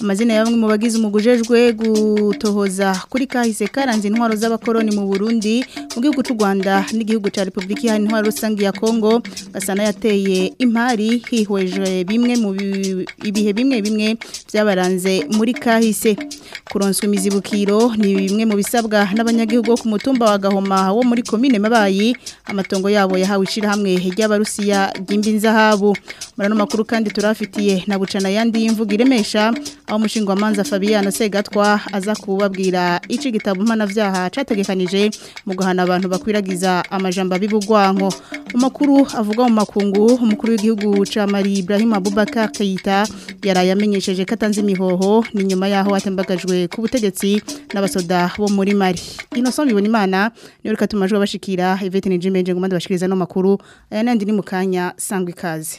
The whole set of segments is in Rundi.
amazina ya bamwe mu bagize umugujejwe gutohoza kuri kahise karanze intwaro z'abakoroni mu Burundi mu gihugu cy'u Rwanda n'igihugu cya Repubulika ya Intwaro rusange ya Kongo gasana yateye impari hihweje bimwe mu ibihe bimwe bimwe byabaranze muri kahise kuronswa imizibukiro ni bimwe mu bisabwa n'abanyagihugu ku mutumba wa Gahoma wo muri komine Mabayi amatongo yabo yahawe ishira hamwe ry'abarusiya gimbi nzahabu marano makuru kandi turafitiye na bucana yandi imvuga iremesha kubigisha aho umushingamanza Fabiano Segatwa aza kubabwira iki gitabo mpanavyaha categekanije mu guhana abantu bakwiragiza amajambo abibugwanko umukuru avuga mu makungu umukuru w'igihugu ca Mali Ibrahim Abubakar Keita yaraye amenyesheje katanze imihoho ni nyuma yaho atembagajwe ku butegetsi n'abasoda bo muri mari Innocent Bibonimana niyo reka tumajwe bashikira Yvette Njimbe nje ngumande bashikiriza no makuru aya nandi ni mukanya sangwa ikaze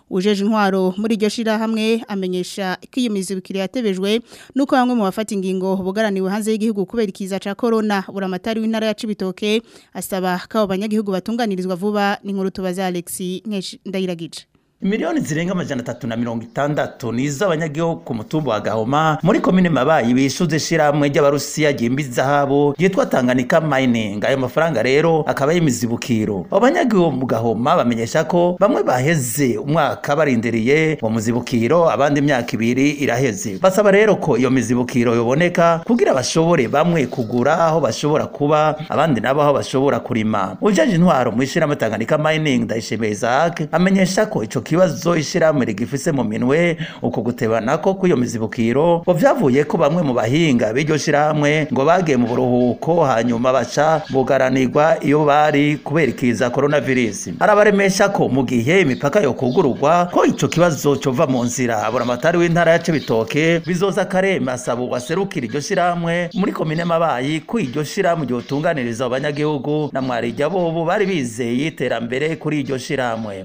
ujeje intwaro muri iryo shira hamwe amenyesha ko iyo mizibukiro yatebejwe nuko bamwe mu bafata ingingo bugaraniwe hanze y'igihugu kubera ikiza ca corona buramatari w'intara ya Cibitoke asaba ko banyagihugu batunganirizwa vuba ni nkuru tubaza Alexi ndayiragije miliyoni zirenga amajana atatu na mirongo itandatu ni iz'abanyagihugu ku mutumba wa gahoma muri komine mabayi bishyuze ishyirahamwe ry'abarusiya ryimba izahabu ryitwa tanganika mayiningi ayo mafaranga rero akaba y'imizibukiro abo banyagihugu mu gahoma bamenyesha ko bamwe baheze umwaka barindiriye uwo muzibukiro abandi imyaka ibiri iraheze basaba rero ko iyo mizibukiro yoboneka kugira bashobore bamwe kugura aho bashobora kuba abandi nabo aho bashobora kurima ujeje intwaro mu ishyirahamwe tanganika mayiningi ndayishimiye isaac amenyesha ko icyo kibazo ishyirahamwe rigifise mu minwe uko gutebana ko kw'iyo mizibukiro ngo vyavuye ko bamwe mu bahinga b'iryo shyirahamwe ngo bagiye mu buruhuko hanyuma baca bugaranirwa iyo bari kubera ikiza coronavirus arabaremesha ko mu gihe imipaka yo kugururwa ko ico kibazo cova mu nzira buramatari w'intara ya cibitoke bizoza karema asaba uwaserukira iryo shyirahamwe muri komine mabayi ko iryo shyirahamwe ryotunganiriza abanyagihugu na mwarijya bobo bari bizeye iterambere kuri iryo shyirahamwe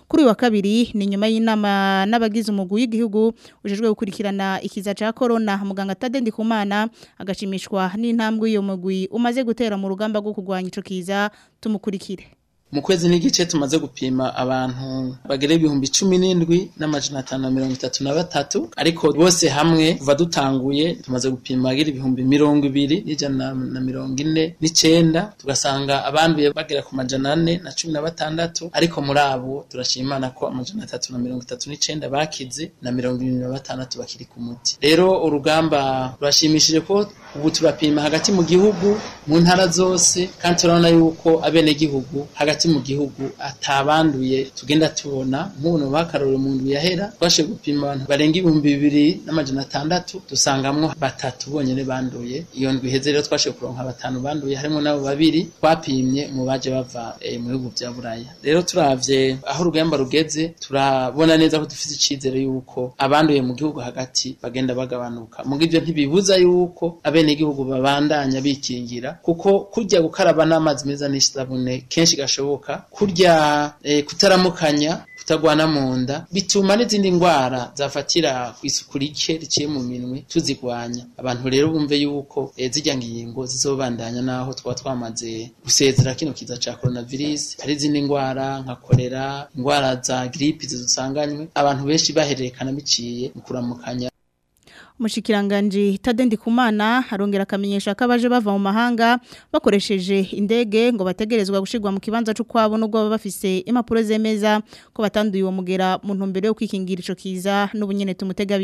kuri uyu wa kabiri ni nyuma y'inama n'abagize umugwi w'igihugu ujijwe gukurikirana ikiza ca corona muganga Tade Ndikumana imana agashimishwa n'intambwe ’iyo mugwi umaze gutera mu rugamba rwo kugwanya ico kiza tumukurikire mu kwezi n'igice tumaze gupima abantu bagera ibihumbi cumi n'indwi n'amajana atanu na mirongo itatu na batatu ariko bose hamwe kuva dutanguye tumaze gupima bagera ibihumbi mirongo ibiri n'ijana na mirongo ine n'icenda tugasanga abanduye bagera ku majana ane na cumi na batandatu ariko muri abo turashima imana ko amajana atatu na mirongo itatu n'icenda bakize na mirongo irindwi na batandatu bakiri ku muti rero urugamba rurashimishije ko ubu turapima hagati mu gihugu mu ntara zose kandi turabona yuko abenegihugu hagati mu gihugu atabanduye tugenda tubona muntu bakarore umuntu yahera twashe gupima abantu barenga ibihumbi bibiri n'amajana atandatu dusangamwo batatu bonyine banduye iyo ndwi iheze rero twashe kuronka batanu banduye harimo nabo babiri twapimye mu baje bava eh, mu bihugu bya Buraya rero turavye aho urugamba rugeze turabona neza ko dufite icyizere yuko abanduye mu gihugu hagati bagenda bagabanuka mugivyo ntibibuza yuko abe abenegihugu babandanya bikingira kuko kurya gukaraba n'amazi meza n'isabune kenshi gashoboka kurya eh, kutaramukanya kutagwana mu nda bituma n'izindi ndwara zafatira ku isuku rike riciye mu minwe tuzigwanya abantu rero bumve yuko e, eh, zijya ngingo zizobandanya naho twaba twamaze gusezera kino kiza ca coronavirus hari izindi ndwara nka kolera indwara za gripe zidusanganywe abantu benshi bahererekana biciye mu kuramukanya mushikiranganje Tade Ndikumana arongera akamenyesha ko abaje bava mu mahanga bakoresheje indege ngo bategerezwa gushirwa mu kibanza cyo kwabo nubwo baba bafise impapuro zemeza ko batanduye uwo mugera mu ntumbero yo kwikingira ico kiza n'ubunyene tumutega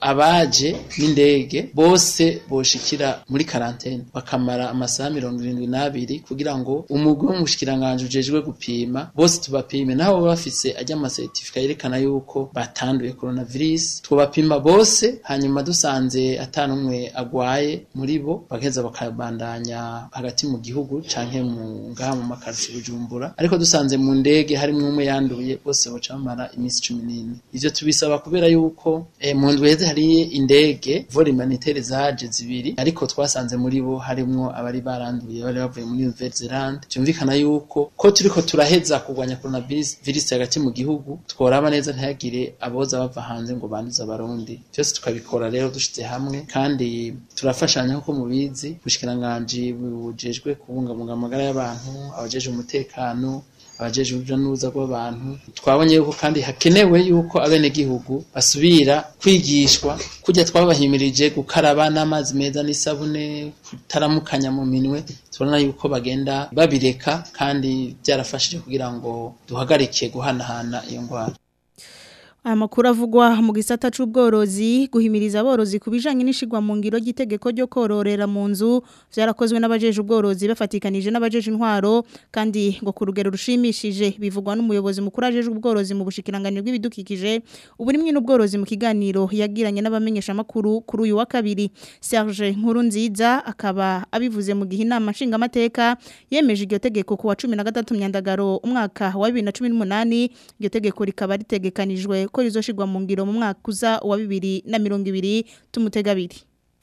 abaje n'indege bose boshikira muri karantene bakamara amasaha mirongo irindwi n'abiri kugira ngo umugwi w'umushikiranganji ujejwe gupima bose tubapime n'abo bafise ajya amaseretifika yerekana yuko batanduye coronavirus tubapima bose hanyuma dusanze atanumwe agwaye muri bo bagaheza bakabandanya hagati mu gihugu canke mu ngaha mu makarsi Bujumbura ariko dusanze mu ndege harimwo umwe yanduye bose boca bamara iminsi cumi n'ine ivyo tubisaba kubera yuko eh, mu ndwi hariyo indege vore humanitaire zaje zibiri ariko twasanze muri bo harimwo abari baranduye bari bavuye muri Nouvelle Zelande cyumvikana yuko ko turiko turaheza kugwanya coronavirus virus hagati mu gihugu tworaba neza ntihagire aboza bava hanze ngo banduze abarundi byose tukabikora rero dushitse hamwe kandi turafashanya kuko mubizi bushikiranganje bujejwe kubungabunga amagara y'abantu abajeje umutekano abajejwe uruja n'uruza rw'abantu twabonye yuko kandi hakenewe yuko abenegihugu basubira kwigishwa kujya twabahimirije gukaraba n'amazi meza n'isabune kutaramukanya mu minwe tubona yuko bagenda babireka kandi byarafashije kugira ngo duhagarike guhanahana iyo ngwara amakuru avugwa mu gisata cy'ubworozi guhimiriza aborozi ku bijyanye n'ishyirwa mu ngiro ry'itegeko ryo kororera mu nzu byarakozwe n'abajeje ubworozi bafatikanije n'abajeje intwaro kandi ngo ku rugero rushimishije bivugwa n'umuyobozi mukuru ajeje ubworozi mu bushikiranganiro bw'ibidukikije uburimwe n'ubworozi mu kiganiro yagiranye n'abamenyeshamakuru kuri uyu wa kabiri Serge Nkuru nziza akaba abivuze mu gihe inama nshingamateka yemeje iryo tegeko ku wa cumi na gatatu myandagaro umwaka wa bibiri na cumi n'umunani iryo tegeko rikaba ritegekanijwe ko rizoshirwa mu ngiro mu mwaka uza wa bibiri na mirongo ibiri tumutega abiri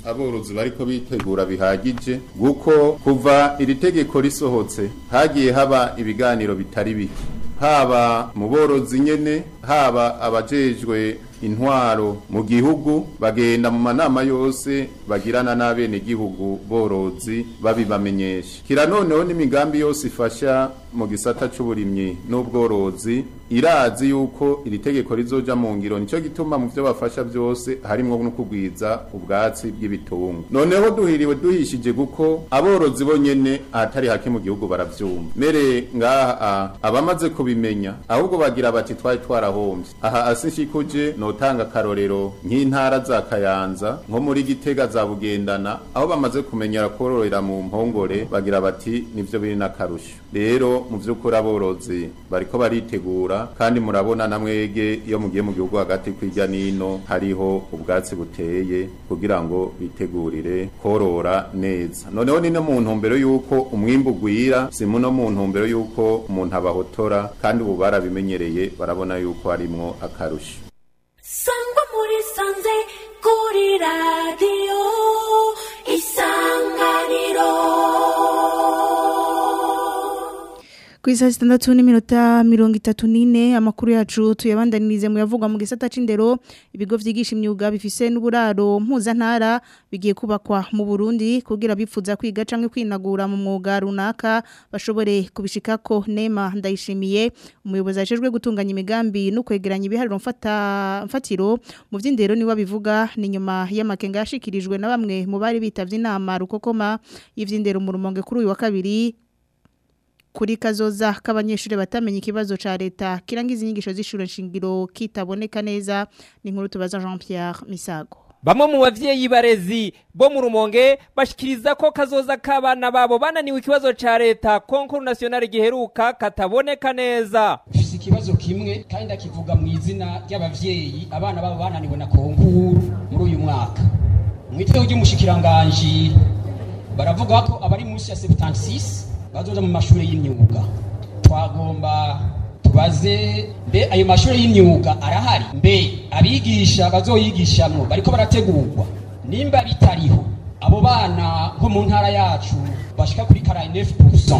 aborozi bariko bitegura bihagije kuko kuva iri tegeko risohotse hagiye haba ibiganiro bitari bike haba mu borozi nyene haba abajejwe intwaro mu gihugu bagenda mu manama yose bagirana n'abenegihugu borozi babibamenyesha kira noneho n'imigambi yose ifasha mu gisata c'uburimyi n'ubworozi irazi yuko iri tegeko rizoja mu ngiro nico gituma mu vyo bafasha byose harimo no kugwiza ubwatsi bw'ibitungwa noneho duhiriwe duhishije kuko aborozi bonyene atari hake mu gihugu baravyumva mere ngaha abamaze kubimenya ahubwo bagira bati twari twaraho byahombye aha asi nshikuje notanga akarorero nk'intara za kayanza nko muri gitega za bugendana aho bamaze kumenyera kororera mu mpongore bagira bati nivyo biri na n'akarusho rero mu vy'ukuri aborozi bariko baritegura kandi murabona na mwege iyo mugiye mu gihugu hagati kwirya nino hariho ubwatsi buteye kugira ngo bitegurire korora neza noneho ni no mu ntumbero y'uko umwimbu gwira si mu ntumbero y'uko umuntu abahotora kandi ubu barabimenyereye barabona yuko ko harimwo akarusho sangwa muri sanze kuri radiyo isa ku isaha zitandatu n'iminota mirongo itatu n'ine amakuru yacu tuyabandanirize mu yavugwa mu gisata cy'indero ibigo byigisha imyuga bifise n'uburaro mpuzantara bigiye kubakwa mu burundi kugira bipfuza kwiga cyangwa kwinagura mu mwuga runaka bashobore kubishika ko nema ndayishimiye umuyobozi ajejwe gutunganya imigambi no kwegeranya ibiharuro mfatiro mu by'indero niwe abivuga ni nyuma y'amakenga yashikirijwe na bamwe mu bari bitabye inama rukokoma y'ivy'indero mu rumonge kuri uyu wa kabiri kuri kazoza k'abanyeshuri batamenye ikibazo cya leta kirangiza inyigisho z'ishure nshingiro kitaboneka neza ni nkuru tubaza Jean Pierre Misago Bamwe mu babyeyi barezi bo mu rumonge bashyikiriza ko kazoza k'abana babo bananiwe ikibazo cya leta concours national giheruka kataboneka neza. Fisi ikibazo kimwe kandi akivuga mu izina ry’ababyeyi abana babo bananiwe na concours muri uyu mwaka. Mu Mwiteho ry'umushikiranganje baravuga ko abari munsi ya 76 bazoza mu mashuri y'imyuga twagomba tubaze mbe ayo mashuri y'imyuga arahari mbe abigisha bazoyigishamo bariko barategurwa nimba bitariho abo bana nko mu ntara yacu bashika kuri 49%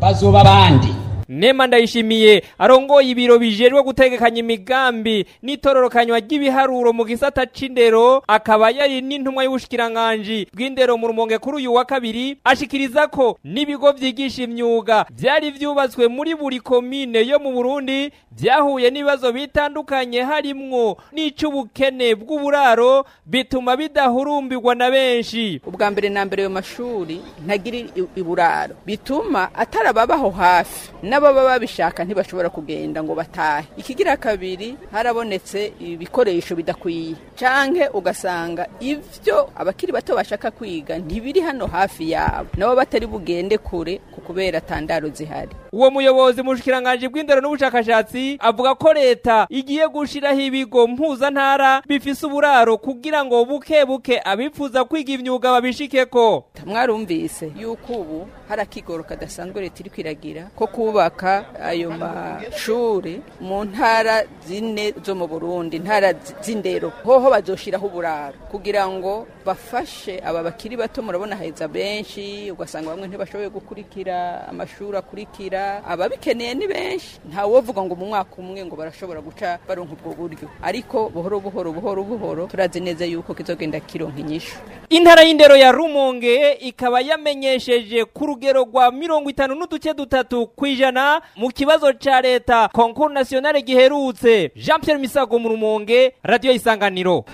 bazoba bandi nema ndayishimiye arongoye ibiro bijejwe gutegekanya imigambi n'itororokanywa ry'ibiharuro mu gisata c'indero akaba yari n'intumwa y'ubushikiranganji bw'indero mu rumonge kuri uyu wa kabiri ashikiriza ko n'ibigo vyigisha imyuga vyari vyubatswe muri buri komine yo mu Burundi vyahuye n'ibibazo bitandukanye harimwo n'icubukene bw'uburaro bituma bidahurumbirwa na benshi ubwa mbere na mbere ayo mashuri ntagira iburaro bituma atarababaho hafi n'ababa babishaka ntibashobora kugenda ngo batahe ikigira kabiri harabonetse ibikoresho bidakwiye canke ugasanga ibyo abakiri bato bashaka kwiga ntibiri hano hafi yabo nabo batari bugende kure kubera tandaro zihari uwo muyobozi mu bushikiranganje bw'indero n'ubushakashatsi avuga ko leta igiye gushiraho ibigo mpuzantara bifise uburaro kugira ngo buke buke abipfuza kwiga imyuga babishikeko mwarumvise yuko ubu hari akigoro kadasanzwe leta iri kwiragira ko kubaka ayo mashuri mu ntara zine zo mu burundi intara z'indero hoho bazoshiraho uburaro kugira ngo bafashe aba bakiri bato murabona haheza benshi ugasanga bamwe ntibashoboye gukurikira amashuri akurikira ababikeneye ni benshi ntawovuga ngo mu mwaka umwe ngo barashobora guca baronka ubwo buryo ariko buhoro buhoro buhoro buhoro turazi neza yuko kizogenda kironka inyishu intara y'indero ya rumonge ikaba yamenyesheje kuri rugero rwa mirongo itanu n'uduce dutatu ku ijana mu kibazo cya leta konkuru nasiyonale giherutse jean Pierre misago mu rumonge radiyo isanganiro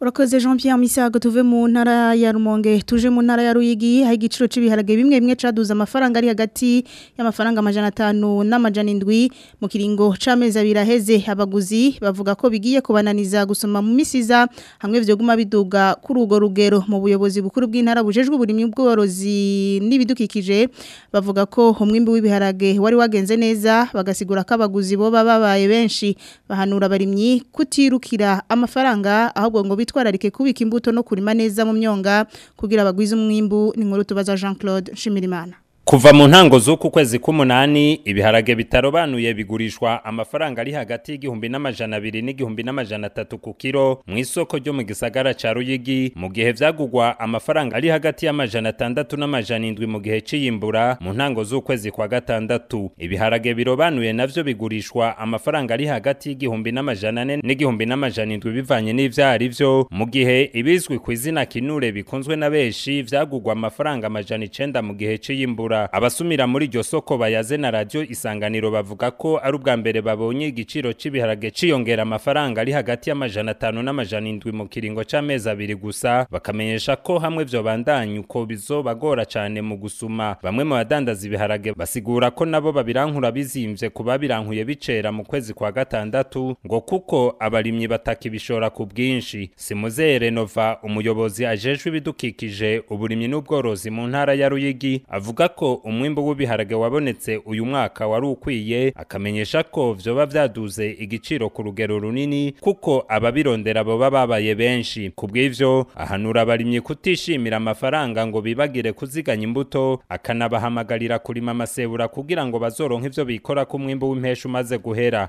urakoze jean Pierre misago tuve mu ntara ya rumonge tuje mu ntara ya ruyigi aho igiciro cy'ibiharage bimwe bimwe cyaduza amafaranga ari hagati y'amafaranga amajana atanu n'amajana indwi mu kiringo cy'amezi abiri aheze abaguzi bavuga ko bigiye kubananiza gusoma mu misiza hamwe byo biduga kuri urwo rugero mu buyobozi bukuru bw'intara bujejwe uburimyi bw'ubworozi n'ibidukikije bavuga ko umwimbi w'ibiharage wari wagenze neza bagasigura ko abaguzi bo babaye benshi bahanura abarimyi kutirukira amafaranga ahubwo ngo bitwa bitwararike kubika imbuto no kurima neza mu myonga kugira abagwize umwimbu ni nkuru tubaza Jean Claude Shimirimana kuva mu ntango z'uku kwezi k'umunani ibiharage bitarobanuye bigurishwa amafaranga ari hagati y'igihumbi n'amajana abiri n'igihumbi n'amajana atatu ku kiro mu isoko ryo mu gisagara ca ruyigi mu gihe byagugwa amafaranga ari hagati y'amajana atandatu n'amajana indwi mu gihe c'iyimbura mu ntango z'ukwezi kwa gatandatu ibiharage birobanuye navyo bigurishwa amafaranga ari hagati y'igihumbi n'amajana ane n'igihumbi n'amajana indwi bivanye n'ivyo ari byo mu gihe ibizwi ku izina kinure bikunzwe na benshi byagugwa amafaranga amajana icenda mu gihe c'iyimbura abasumira muri iryo soko bayaze na radio isanganiro bavuga ko ari ubwa mbere babonye igiciro cy’ibiharage ciyongera amafaranga ari hagati y'amajana atanu n'amajana indwi mu kiringo c'amezi abiri gusa bakamenyesha ko hamwe vyobandanya uko bizobagora cane mu gusuma bamwe mu badandaza ibiharage basigura ko nabo babirankura bizimvye kuba biranguye bicera mu kwezi kwa gatandatu ngo kuko abarimyi batakibishora ku bwinshi simuzeye renova umuyobozi ajejwe ibidukikije uburimyi n'ubworozi mu ntara ya Ruyigi avuga ko ko umwimbu w'ibiharage wabonetse uyu mwaka wari ukwiye akamenyesha ko vyoba vyaduze igiciro ku rugero runini kuko ababirondera baba babaye benshi ku bw'ivyo ahanura abarimyi kutishimira amafaranga ngo bibagire kuziganya imbuto akanabahamagarira kurima amasebura kugira ngo bazoronke ivyo bikora ku mwimbu w'impesha umaze guhera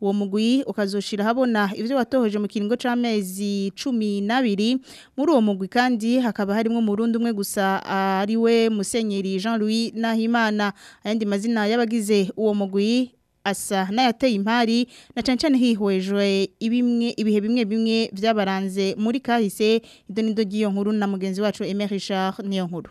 uwo mugwi ukazoshira habona ibyo watohoje mu kiringo cy'amezi cumi n'abiri muri uwo mugwi kandi hakaba harimo mu umurundi umwe gusa ari we musenyeri jean louis nahimana ayandi mazina y'abagize uwo mugwi asa n'ayateye impari na cyane cyane hihwejwe ibimwe ibihe bimwe bimwe byabaranze muri kahise ido nido giyo nkuru na mugenzi wacu Aimé Richard niyo nkuru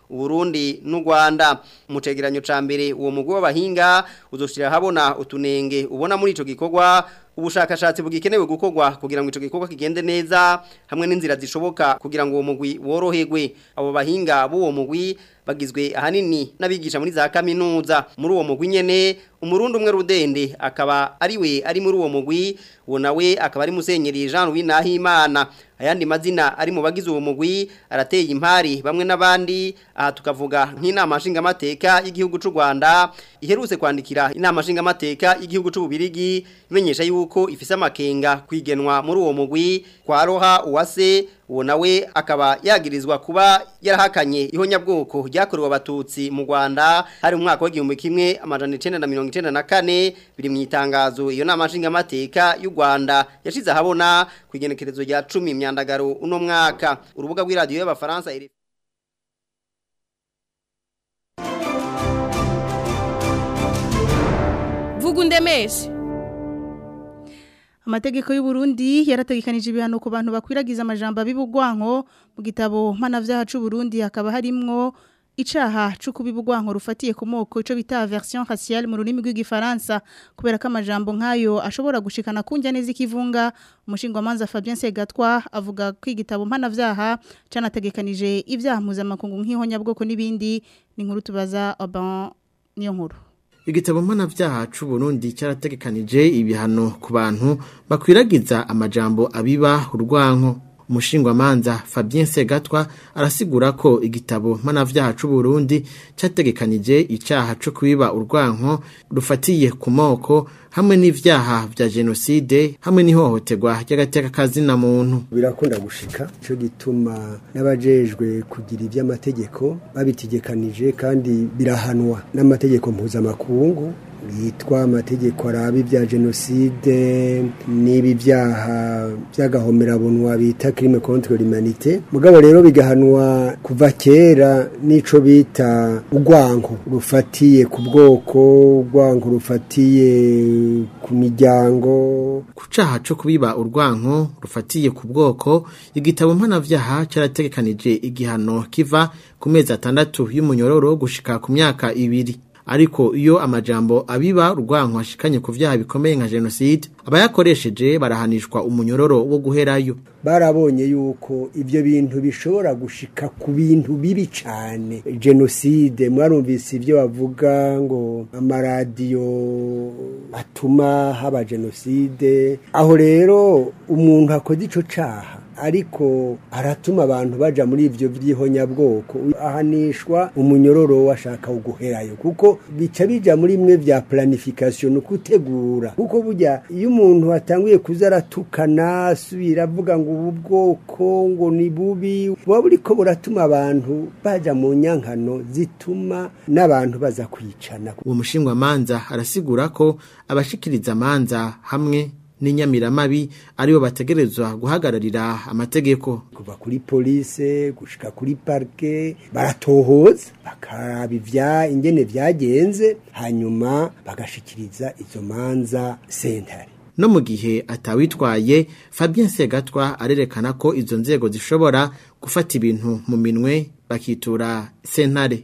Burundi n'u Rwanda mu cegeranyo ca mbere uwo mugwi w'abahinga uzoshira habona utunenge ubona muri ico gikorwa ubushakashatsi bugikenewe gukogwa kugira ngo ico gikorwa kigende neza hamwe n'inzira zishoboka kugira ngo uwo mugwi worohegwe abo bahinga b'uwo mugwi bagizwe ahanini n'abigisha muri za kaminuza muri uwo mugwi nyene umurundi umwe rudende akaba ariwe ari muri uwo mugwi uwo nawe akaba ari musenyeri Jean Louis Nahimana ayandi mazina ari mu bagize uwo mugwi arateye impari bamwe n'abandi aha tukavuga nk'inama nshingamateka y'igihugu cy'u Rwanda iheruse kwandikira inama nshingamateka y'igihugu cy'u Bubiligi imenyesha yuko ifise amakenga kwigenwa muri uwo mugwi kwaroha uwase uwo nawe akaba yagirizwa kuba yarahakanye ihonyabwoko ryakorewe abatutsi mu Rwanda hari mu mwaka w'igihumbi kimwe amajana 1994 biri mu itangazo iyo nama nshinga mateka y'u Rwanda yashize ahabona ku igenekerezo ya 10 imyandagaro uno mwaka urubuga rw'iradiyo y'abafaransa Vugundemeshi amategeko y'u Burundi yarategekanije ibihano ku bantu bakwiragiza amajambo abibugwanko mu gitabo mpanavyaha c'u Burundi hakaba harimwo icyaha cyo kubibugwanko rufatiye ku moko icyo bita version raciale mu rurimi rw'igifaransa kubera ko amajambo nkayo ashobora gushikana kunjya neza ikivunga umushingwamanza Fabien Segatwa avuga ko igitabo mpanavyaha canategekanije ibyaha mpuzamakungu nk'ihonyabwoko n'ibindi ni inkuru tubaza Aban niyo nkuru igitabo mpanabyaha cy'u Burundi cyarategekanije ibihano ku bantu bakwiragiza amajambo abiba urwanko umushingwamanza Fabien Segatwa arasigura ko igitabo mpanavyaha c'u Burundi categekanije icaha cyo kwiba urwanko rufatiye ku moko hamwe n'ivyaha vya genocide hamwe n'ihohoterwa ry'agateka kazina muntu birakunda gushika cyo gituma n'abajejwe kugira ivy'amategeko babitegekanije kandi birahanwa n'amategeko mpuzamakungu yitwa amategeko araba ibya jenoside n'ibi byaha by'agahomerabunwa bita kirime kontorori manite mugabo rero bigahanwa kuva kera n'ico bita urwango rufatiye ku bwoko urwango rufatiye ku miryango ku caha co kubiba urwango rufatiye ku bwoko igitabo mpanavyaha carategekanije igihano kiva ku mezi atandatu y'umunyororo gushika ku myaka ibiri ariko iyo amajambo abiba rwanko ashikanye ku byaha bikomeye nka jenoside abayakoresheje barahanishwa umunyororo wo guherayo barabonye yuko ibyo bintu bishobora gushika ku bintu bibi cyane jenoside mwarumvise ibyo bavuga ngo amaradiyo atuma haba jenoside aho rero umuntu akoze ico caha ariko aratuma abantu bajya muri ibyo by'ihonyabwoko ahanishwa umunyororo washaka uguherayo kuko bica bijya muri bimwe bya planification ukutegura kuko burya iyo umuntu atanguye kuza aratukana asubira avuga ngo ubu bwoko ngo ni bubi buba buri ko buratuma abantu bajya mu nyankano zituma n'abantu baza kwicana uwo mushingwa amanza arasigura ko abashikiriza amanza hamwe n'inyamiramabi aribo bategerezwa guhagararira amategeko kuva kuri polise gushika kuri parke baratohoza bakabivya ingene vyagenze hanyuma bagashikiriza izo manza sentare no mu gihe atawitwaye Fabien Segatwa arerekana ko izo nzego zishobora gufata ibintu mu minwe bakitura sentare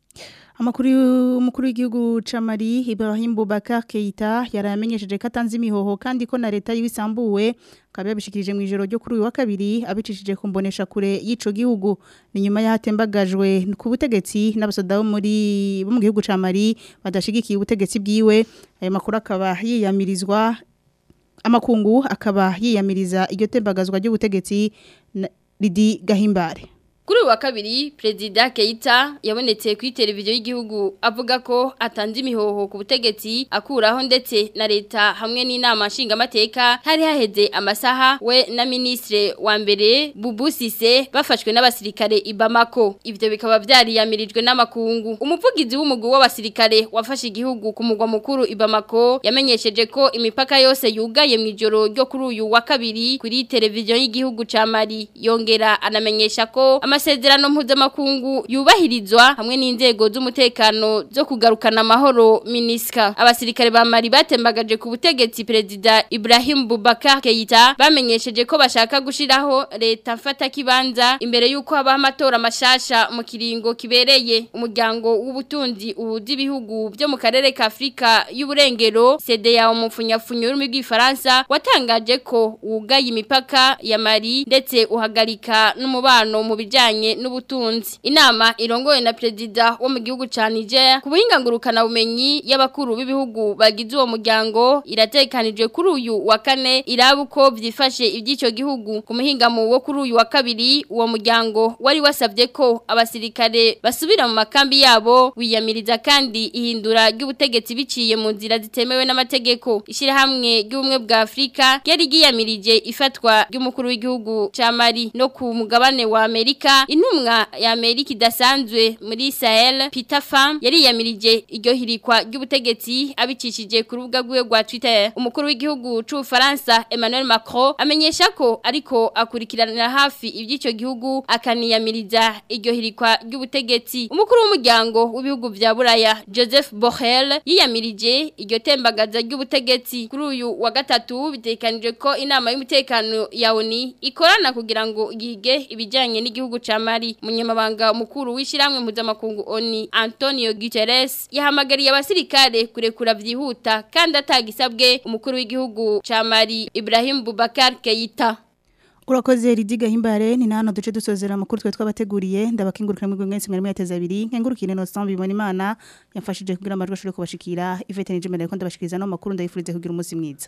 amakuru y'umukuru w'igihugu Camari Ibrahim Boubacar Keita yaramenyesheje ko atanze imihoho kandi ko na leta yibisambuwe akaba yabishikirije mu ijoro ryo kuri uyu wa kabiri abicishije ku kure y'ico gihugu ni nyuma yahatembagajwe ku butegetsi n'abasoda bo muri bo mu gihugu Camari badashyigikiye ubutegetsi bwiwe ayo makuru akaba yiyamirizwa amakungu akaba yiyamiriza iryo tembagazwa ry'ubutegetsi Lidi Gahimbare kuri wa kabiri perezida Keita yabonetse kuri televiziyo y'igihugu avuga ko atanze imihoho ku butegetsi akuraho ndetse na leta hamwe n'inama nshingamateka hari haheze amasaha we na minisitiri wa mbere bubusise bafashwe n'abasirikare ibamako ibyo bikaba byari yamirijwe n'amakungu umuvugizi w'umugwi w'abasirikare wafashe igihugu ku mugwa mukuru ibamako yamenyesheje ko imipaka yose yugaye mu ijoro ryo kuri uyu wa kabiri kuri televiziyo y'igihugu ca Mali yongera anamenyesha ko ama amasezerano mpuzamakungu yubahirizwa hamwe n'inzego z'umutekano zo kugarukana amahoro minisika abasirikare ba mari batembagaje ku butegetsi perezida Ibrahim Boubacar Keita bamenyesheje ko bashaka gushiraho leta mfata kibanza imbere yuko haba amatora mashasha mu kiringo kibereye umuryango w'ubutunzi uhuza ibihugu byo mu karere ka Afrika y'uburengero CDA umufunyafunyo urumwe bw'ifaransa watangaje ko ugaye imipaka ya mari ndetse uhagarika n'umubano mu bijyanye bijyanye n'ubutunzi inama irongoye na perezida wo mu gihugu cha niger ku buhinga ngurukanabumenyi y'abakuru b'ibihugu bagize uwo muryango iratekanije kuri uyu wa kane iraba uko byifashe iby'icyo gihugu ku muhingamo wo kuri uyu wa kabiri uwo muryango wari wasabye ko abasirikare basubira mu makambi yabo wiyamiriza kandi ihindura ry'ubutegetsi biciye mu nzira zitemewe n'amategeko ishyirahamwe ry'ubumwe bwa Afrika ryari ryiyamirije ifatwa ry'umukuru w'igihugu cya Mali no ku mugabane wa amerika intumwa ya Amerika idasanzwe muri Sahel Peter Pham yariyamirije iryo hirikwa ry'ubutegetsi abicishije ku rubuga rwe rwa Twitter umukuru w'igihugu cy'u Faransa Emmanuel Macron amenyesha ko ariko akurikiranira hafi iby'icyo gihugu akaniyamiriza iryo hirikwa ry'ubutegetsi umukuru w'umuryango w'ibihugu bya Buraya Joseph Borrell yiyamirije iryo tembagaza ry'ubutegetsi kuri uyu wa gatatu bitekanije ko inama y'umutekano ya ONU ikorana kugira ngo yige ibijyanye n'igihugu Chamari munyamabanga mukuru w'ishiramwe mpuzamakungu ONI Antonio Guterres yahamagariye abasirikare kurekura byihuta kandi atagisabwe umukuru w'igihugu Chamari Ibrahim bubakar Keita Urakoze ridiga himbare ni nano duce dusozera makuru twe twabateguriye ndabakingurukira mwigwe mwese mwari mwateza abiri nkengurukire no sambi bibona imana yamfashije kugira amajwi ashobore kubashikira Yvette Njimene ko ndabashikiriza no makuru ndayifurize kugira umunsi mwiza